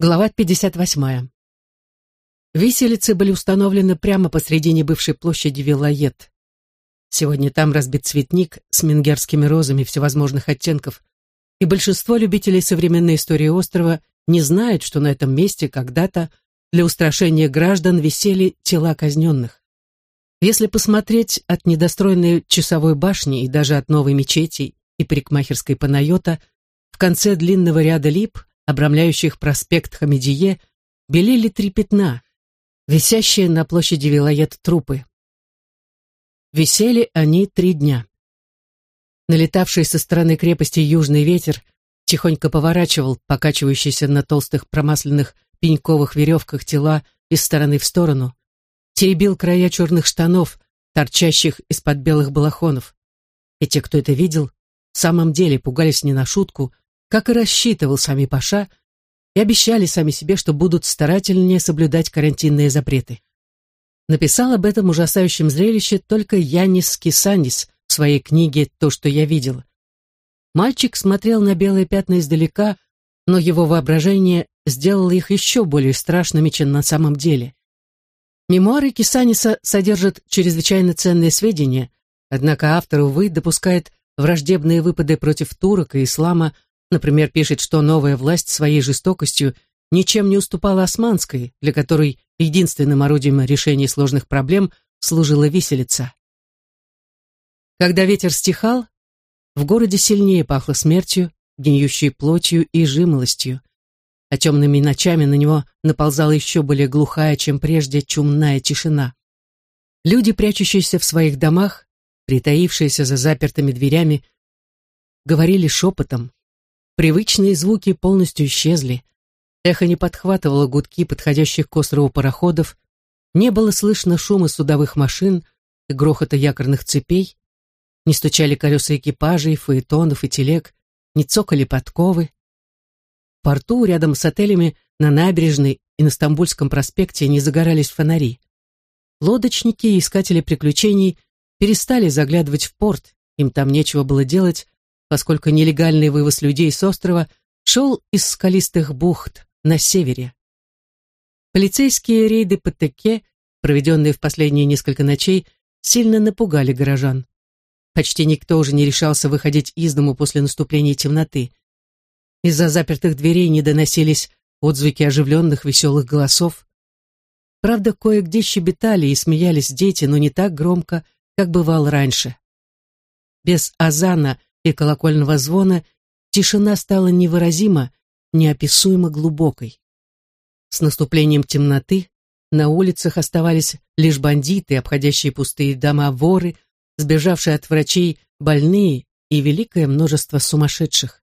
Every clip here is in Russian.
Глава 58. Виселицы были установлены прямо посредине бывшей площади Вилает. Сегодня там разбит цветник с менгерскими розами всевозможных оттенков, и большинство любителей современной истории острова не знают, что на этом месте когда-то для устрашения граждан висели тела казненных. Если посмотреть от недостроенной часовой башни и даже от новой мечети и парикмахерской Панайота, в конце длинного ряда лип обрамляющих проспект Хамедие, белели три пятна, висящие на площади Вилает трупы. Висели они три дня. Налетавший со стороны крепости южный ветер тихонько поворачивал покачивающиеся на толстых промасленных пеньковых веревках тела из стороны в сторону, теребил края черных штанов, торчащих из-под белых балахонов. И те, кто это видел, в самом деле пугались не на шутку, как и рассчитывал сами Паша, и обещали сами себе, что будут старательнее соблюдать карантинные запреты. Написал об этом ужасающем зрелище только Янис Кисанис в своей книге «То, что я видел». Мальчик смотрел на белые пятна издалека, но его воображение сделало их еще более страшными, чем на самом деле. Мемуары Кисаниса содержат чрезвычайно ценные сведения, однако автор, увы, допускает враждебные выпады против турок и ислама Например, пишет, что новая власть своей жестокостью ничем не уступала османской, для которой единственным орудием решения сложных проблем служила виселица. Когда ветер стихал, в городе сильнее пахло смертью, гниющей плотью и жимолостью, а темными ночами на него наползала еще более глухая, чем прежде, чумная тишина. Люди, прячущиеся в своих домах, притаившиеся за запертыми дверями, говорили шепотом, Привычные звуки полностью исчезли. Эхо не подхватывало гудки подходящих к острову пароходов, не было слышно шума судовых машин и грохота якорных цепей, не стучали колеса экипажей, фаэтонов и телег, не цокали подковы. В порту, рядом с отелями, на набережной и на Стамбульском проспекте не загорались фонари. Лодочники и искатели приключений перестали заглядывать в порт, им там нечего было делать, поскольку нелегальный вывоз людей с острова шел из скалистых бухт на севере. Полицейские рейды по Теке, проведенные в последние несколько ночей, сильно напугали горожан. Почти никто уже не решался выходить из дому после наступления темноты. Из-за запертых дверей не доносились отзвуки оживленных веселых голосов. Правда, кое-где щебетали и смеялись дети, но не так громко, как бывало раньше. Без азана и колокольного звона тишина стала невыразимо, неописуемо глубокой. С наступлением темноты на улицах оставались лишь бандиты, обходящие пустые дома воры, сбежавшие от врачей больные и великое множество сумасшедших.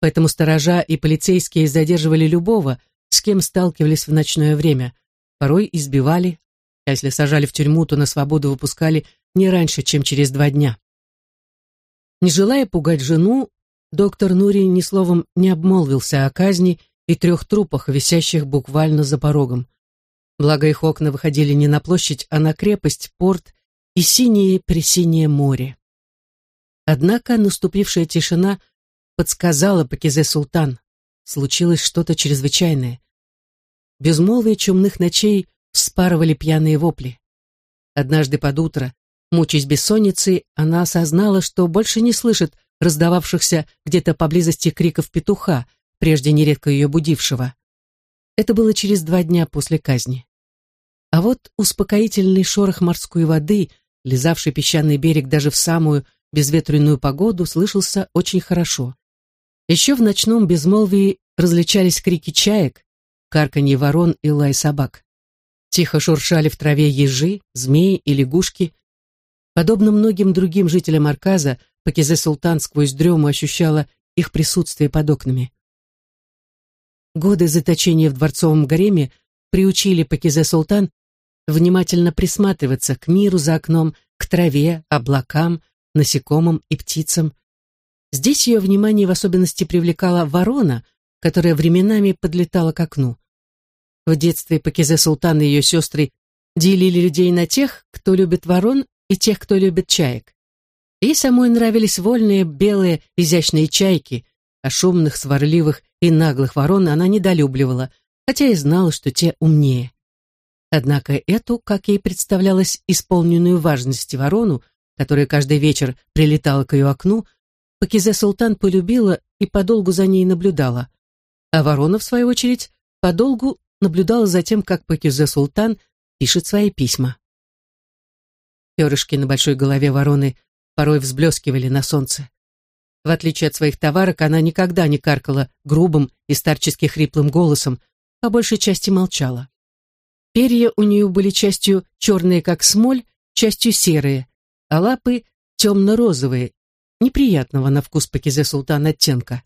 Поэтому сторожа и полицейские задерживали любого, с кем сталкивались в ночное время, порой избивали, а если сажали в тюрьму, то на свободу выпускали не раньше, чем через два дня. Не желая пугать жену, доктор Нури ни словом не обмолвился о казни и трех трупах, висящих буквально за порогом. Благо их окна выходили не на площадь, а на крепость, порт и синее-пресинее море. Однако наступившая тишина подсказала Пакизе Султан. Случилось что-то чрезвычайное. Безмолвие чумных ночей вспарывали пьяные вопли. Однажды под утро, Мучаясь бессонницей, она осознала, что больше не слышит раздававшихся где-то поблизости криков петуха, прежде нередко ее будившего. Это было через два дня после казни. А вот успокоительный шорох морской воды, лизавший песчаный берег даже в самую безветренную погоду, слышался очень хорошо. Еще в ночном безмолвии различались крики чаек, карканье ворон и лай собак. Тихо шуршали в траве ежи, змеи и лягушки, Подобно многим другим жителям Арказа, Пакизе Султан сквозь дрему ощущала их присутствие под окнами. Годы заточения в дворцовом гареме приучили Пакизе Султан внимательно присматриваться к миру за окном, к траве, облакам, насекомым и птицам. Здесь ее внимание в особенности привлекала ворона, которая временами подлетала к окну. В детстве Пакизе Султан и ее сестры делили людей на тех, кто любит ворон, и тех, кто любит чаек. Ей самой нравились вольные белые изящные чайки, а шумных, сварливых и наглых ворон она недолюбливала, хотя и знала, что те умнее. Однако эту, как ей представлялось, исполненную важности ворону, которая каждый вечер прилетала к ее окну, Пакизе Султан полюбила и подолгу за ней наблюдала. А ворона, в свою очередь, подолгу наблюдала за тем, как Пакизе Султан пишет свои письма. Перышки на большой голове вороны порой взблескивали на солнце. В отличие от своих товарок, она никогда не каркала грубым и старчески хриплым голосом, а большей части молчала. Перья у нее были частью черные, как смоль, частью серые, а лапы темно-розовые, неприятного на вкус Пакизе Султан оттенка.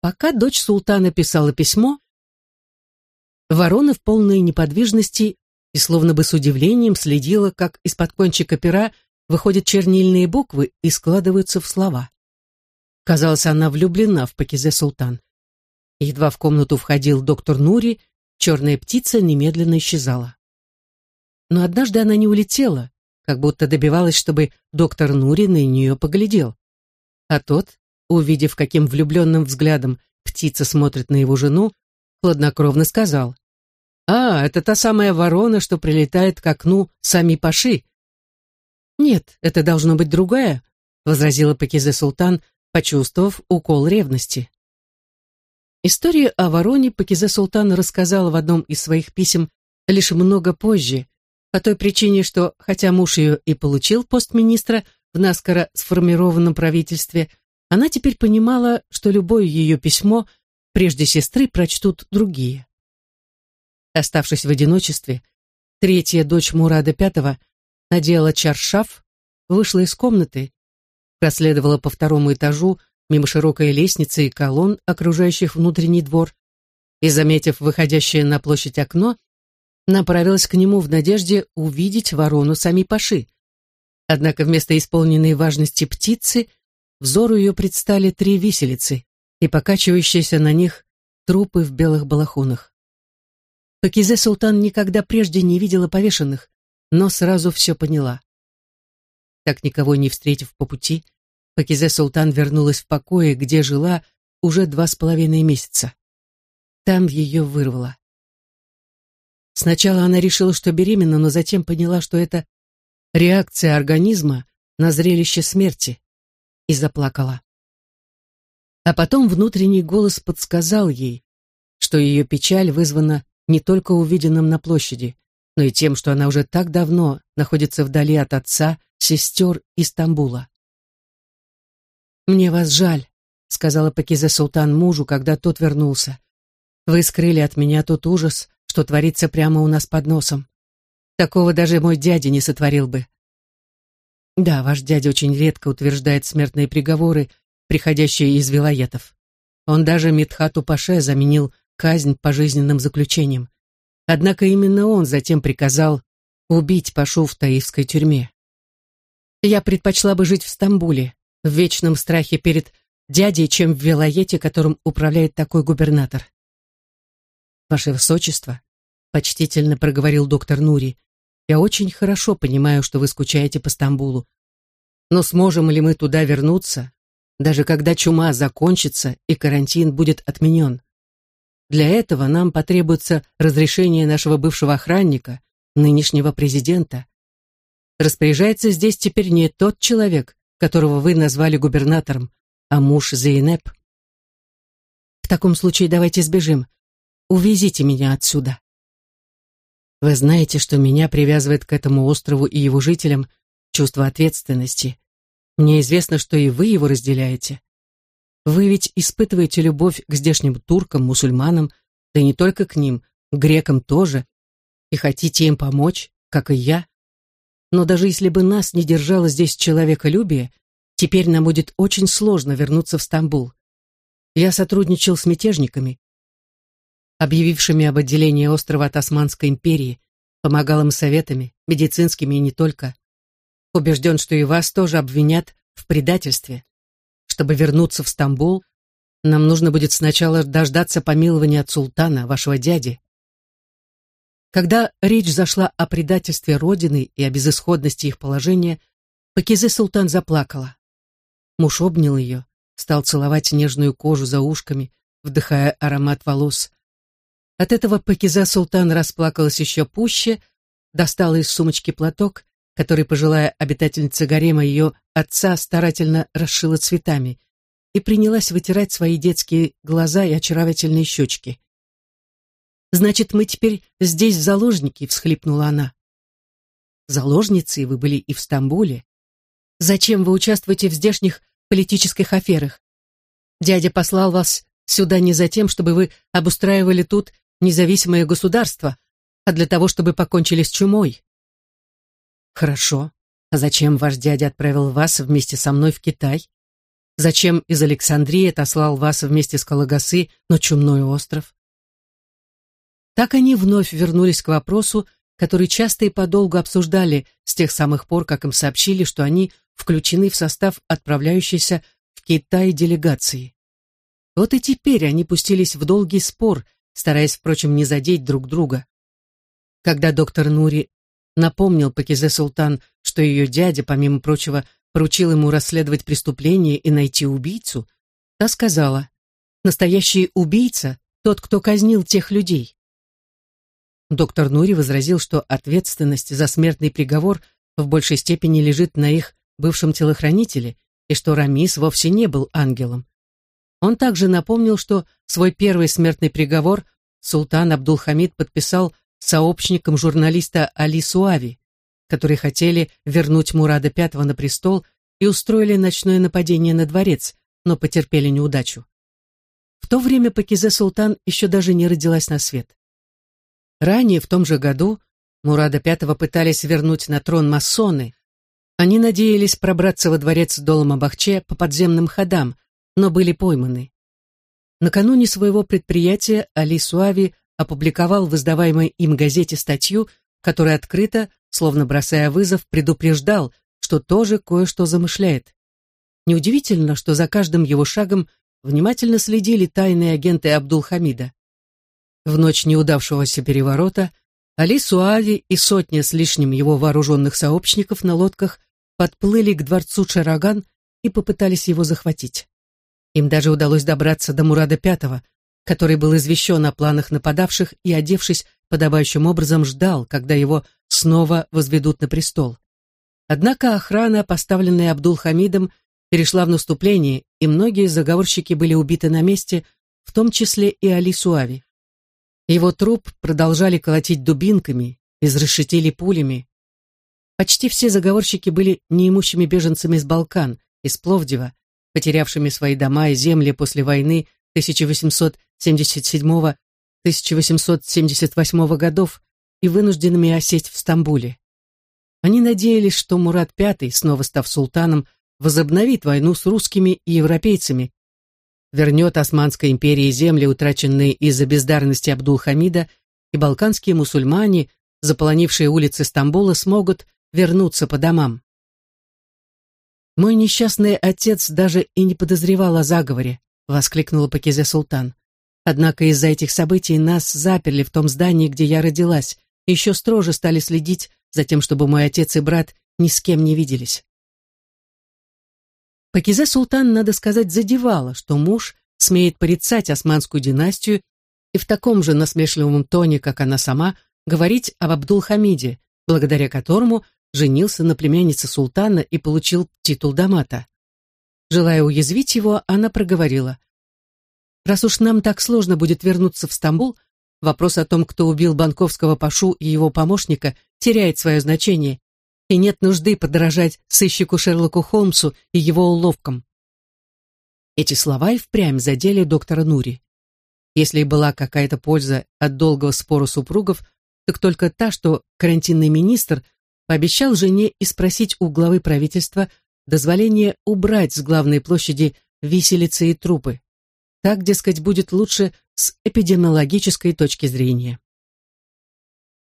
Пока дочь султана писала письмо, ворона в полной неподвижности и словно бы с удивлением следила, как из-под кончика пера выходят чернильные буквы и складываются в слова. Казалось, она влюблена в Пакизе Султан. Едва в комнату входил доктор Нури, черная птица немедленно исчезала. Но однажды она не улетела, как будто добивалась, чтобы доктор Нури на нее поглядел. А тот, увидев, каким влюбленным взглядом птица смотрит на его жену, хладнокровно сказал, «А, это та самая ворона, что прилетает к окну сами Паши». «Нет, это должно быть другая», — возразила Пакизе Султан, почувствовав укол ревности. Историю о вороне Пакизе Султан рассказала в одном из своих писем лишь много позже, по той причине, что, хотя муж ее и получил пост министра в наскоро сформированном правительстве, она теперь понимала, что любое ее письмо прежде сестры прочтут другие. Оставшись в одиночестве, третья дочь Мурада V надела чаршаф, вышла из комнаты, проследовала по второму этажу мимо широкой лестницы и колонн, окружающих внутренний двор, и, заметив выходящее на площадь окно, направилась к нему в надежде увидеть ворону сами Паши. Однако вместо исполненной важности птицы взору ее предстали три виселицы и покачивающиеся на них трупы в белых балахонах. Пакизе Султан никогда прежде не видела повешенных, но сразу все поняла. Так никого не встретив по пути, Пакизе Султан вернулась в покое, где жила уже два с половиной месяца. Там ее вырвало. Сначала она решила, что беременна, но затем поняла, что это реакция организма на зрелище смерти, и заплакала. А потом внутренний голос подсказал ей, что ее печаль вызвана не только увиденным на площади, но и тем, что она уже так давно находится вдали от отца, сестер и Стамбула. «Мне вас жаль», — сказала Пакизе Султан мужу, когда тот вернулся. «Вы скрыли от меня тот ужас, что творится прямо у нас под носом. Такого даже мой дядя не сотворил бы. Да, ваш дядя очень редко утверждает смертные приговоры, приходящие из вилоетов. Он даже Митхату Паше заменил казнь пожизненным заключением. Однако именно он затем приказал убить Пашу в таифской тюрьме. Я предпочла бы жить в Стамбуле, в вечном страхе перед дядей, чем в Вилоете, которым управляет такой губернатор. «Ваше Высочество», — почтительно проговорил доктор Нури, «я очень хорошо понимаю, что вы скучаете по Стамбулу. Но сможем ли мы туда вернуться, даже когда чума закончится и карантин будет отменен? Для этого нам потребуется разрешение нашего бывшего охранника, нынешнего президента. Распоряжается здесь теперь не тот человек, которого вы назвали губернатором, а муж Зейнеп. В таком случае давайте сбежим. Увезите меня отсюда. Вы знаете, что меня привязывает к этому острову и его жителям чувство ответственности. Мне известно, что и вы его разделяете. Вы ведь испытываете любовь к здешним туркам, мусульманам, да не только к ним, к грекам тоже, и хотите им помочь, как и я. Но даже если бы нас не держало здесь человеколюбие, теперь нам будет очень сложно вернуться в Стамбул. Я сотрудничал с мятежниками, объявившими об отделении острова от Османской империи, помогал им советами, медицинскими и не только. Убежден, что и вас тоже обвинят в предательстве. Чтобы вернуться в Стамбул, нам нужно будет сначала дождаться помилования от султана, вашего дяди. Когда речь зашла о предательстве Родины и о безысходности их положения, Пакизе Султан заплакала. Муж обнял ее, стал целовать нежную кожу за ушками, вдыхая аромат волос. От этого Пакиза Султан расплакалась еще пуще, достала из сумочки платок, который пожилая обитательница гарема ее отца старательно расшила цветами, и принялась вытирать свои детские глаза и очаровательные щечки. «Значит, мы теперь здесь заложники», — всхлипнула она. «Заложницей вы были и в Стамбуле. Зачем вы участвуете в здешних политических аферах? Дядя послал вас сюда не за тем, чтобы вы обустраивали тут независимое государство, а для того, чтобы покончили с чумой. Хорошо. А зачем ваш дядя отправил вас вместе со мной в Китай? Зачем из Александрии отослал вас вместе с Калагасы на чумной остров? Так они вновь вернулись к вопросу, который часто и подолгу обсуждали с тех самых пор, как им сообщили, что они включены в состав отправляющейся в Китай делегации. Вот и теперь они пустились в долгий спор, стараясь, впрочем, не задеть друг друга. Когда доктор Нури напомнил Пакизе Султан, что ее дядя, помимо прочего, поручил ему расследовать преступление и найти убийцу, та сказала, «Настоящий убийца — тот, кто казнил тех людей». Доктор Нури возразил, что ответственность за смертный приговор в большей степени лежит на их бывшем телохранителе, и что Рамис вовсе не был ангелом. Он также напомнил, что свой первый смертный приговор султан Абдулхамид подписал сообщникам журналиста Али Суави, которые хотели вернуть Мурада V на престол и устроили ночное нападение на дворец, но потерпели неудачу. В то время Пакизе Султан еще даже не родилась на свет. Ранее, в том же году, Мурада V пытались вернуть на трон масоны. Они надеялись пробраться во дворец Долма-Бахче по подземным ходам, но были пойманы. Накануне своего предприятия Али Суави опубликовал в издаваемой им газете статью, которая открыто, словно бросая вызов, предупреждал, что тоже кое-что замышляет. Неудивительно, что за каждым его шагом внимательно следили тайные агенты Абдул-Хамида. В ночь неудавшегося переворота Али Суави и сотня с лишним его вооруженных сообщников на лодках подплыли к дворцу Чараган и попытались его захватить. Им даже удалось добраться до Мурада V, который был извещен о планах нападавших и, одевшись подобающим образом, ждал, когда его снова возведут на престол. Однако охрана, поставленная Абдул-Хамидом, перешла в наступление, и многие заговорщики были убиты на месте, в том числе и Али Суави. Его труп продолжали колотить дубинками, изрешетили пулями. Почти все заговорщики были неимущими беженцами из Балкан, из Пловдива, потерявшими свои дома и земли после войны 1877-1878 годов и вынужденными осесть в Стамбуле. Они надеялись, что Мурат V, снова став султаном, возобновит войну с русскими и европейцами, вернет Османской империи земли, утраченные из-за бездарности Абдул-Хамида, и балканские мусульмане, заполонившие улицы Стамбула, смогут вернуться по домам. «Мой несчастный отец даже и не подозревал о заговоре», — воскликнула Пакизе Султан. «Однако из-за этих событий нас заперли в том здании, где я родилась, еще строже стали следить за тем, чтобы мой отец и брат ни с кем не виделись». Пакизе Султан, надо сказать, задевала, что муж смеет порицать османскую династию и в таком же насмешливом тоне, как она сама, говорить об Абдул-Хамиде, благодаря которому женился на племяннице султана и получил титул дамата. Желая уязвить его, она проговорила. «Раз уж нам так сложно будет вернуться в Стамбул, вопрос о том, кто убил банковского пашу и его помощника, теряет свое значение, и нет нужды подражать сыщику Шерлоку Холмсу и его уловкам». Эти слова и впрямь задели доктора Нури. Если и была какая-то польза от долгого спора супругов, так только та, что карантинный министр пообещал жене и спросить у главы правительства дозволение убрать с главной площади виселицы и трупы. Так, дескать, будет лучше с эпидемиологической точки зрения.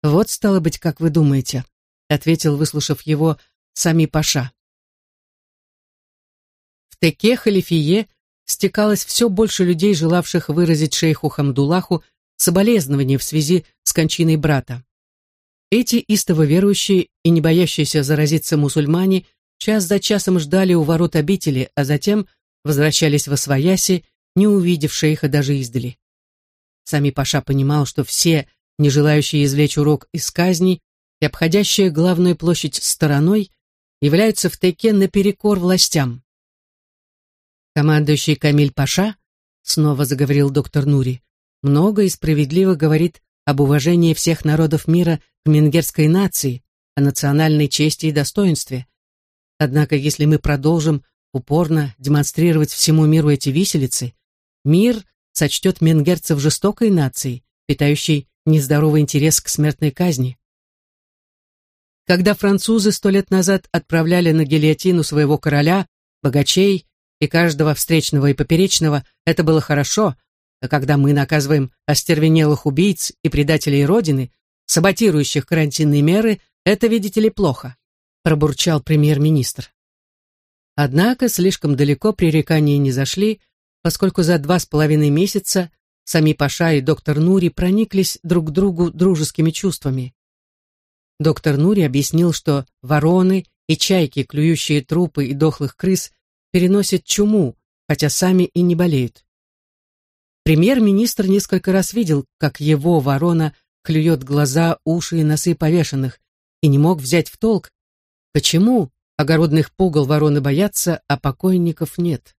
«Вот, стало быть, как вы думаете», — ответил, выслушав его, сами Паша. В Теке Халифие стекалось все больше людей, желавших выразить шейху Хамдулаху соболезнования в связи с кончиной брата. Эти истово верующие и не боящиеся заразиться мусульмане час за часом ждали у ворот обители, а затем возвращались во свояси, не увидевшие их и даже издали. Сами Паша понимал, что все, не желающие извлечь урок из казни и обходящие главную площадь стороной, являются в тайке наперекор властям. Командующий Камиль Паша, снова заговорил доктор Нури, много и справедливо говорит об уважении всех народов мира к менгерской нации, о национальной чести и достоинстве. Однако, если мы продолжим упорно демонстрировать всему миру эти виселицы, мир сочтет менгерцев жестокой нацией, питающей нездоровый интерес к смертной казни. Когда французы сто лет назад отправляли на гильотину своего короля, богачей и каждого встречного и поперечного, это было хорошо, а когда мы наказываем остервенелых убийц и предателей Родины, саботирующих карантинные меры, это, видите ли, плохо, пробурчал премьер-министр. Однако слишком далеко пререкания не зашли, поскольку за два с половиной месяца сами Паша и доктор Нури прониклись друг к другу дружескими чувствами. Доктор Нури объяснил, что вороны и чайки, клюющие трупы и дохлых крыс, переносят чуму, хотя сами и не болеют. Премьер-министр несколько раз видел, как его ворона клюет глаза, уши и носы повешенных, и не мог взять в толк, почему огородных пугал вороны боятся, а покойников нет.